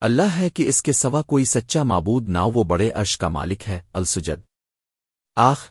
اللہ ہے کہ اس کے سوا کوئی سچا معبود نہ وہ بڑے عرش کا مالک ہے، السجد۔ آخ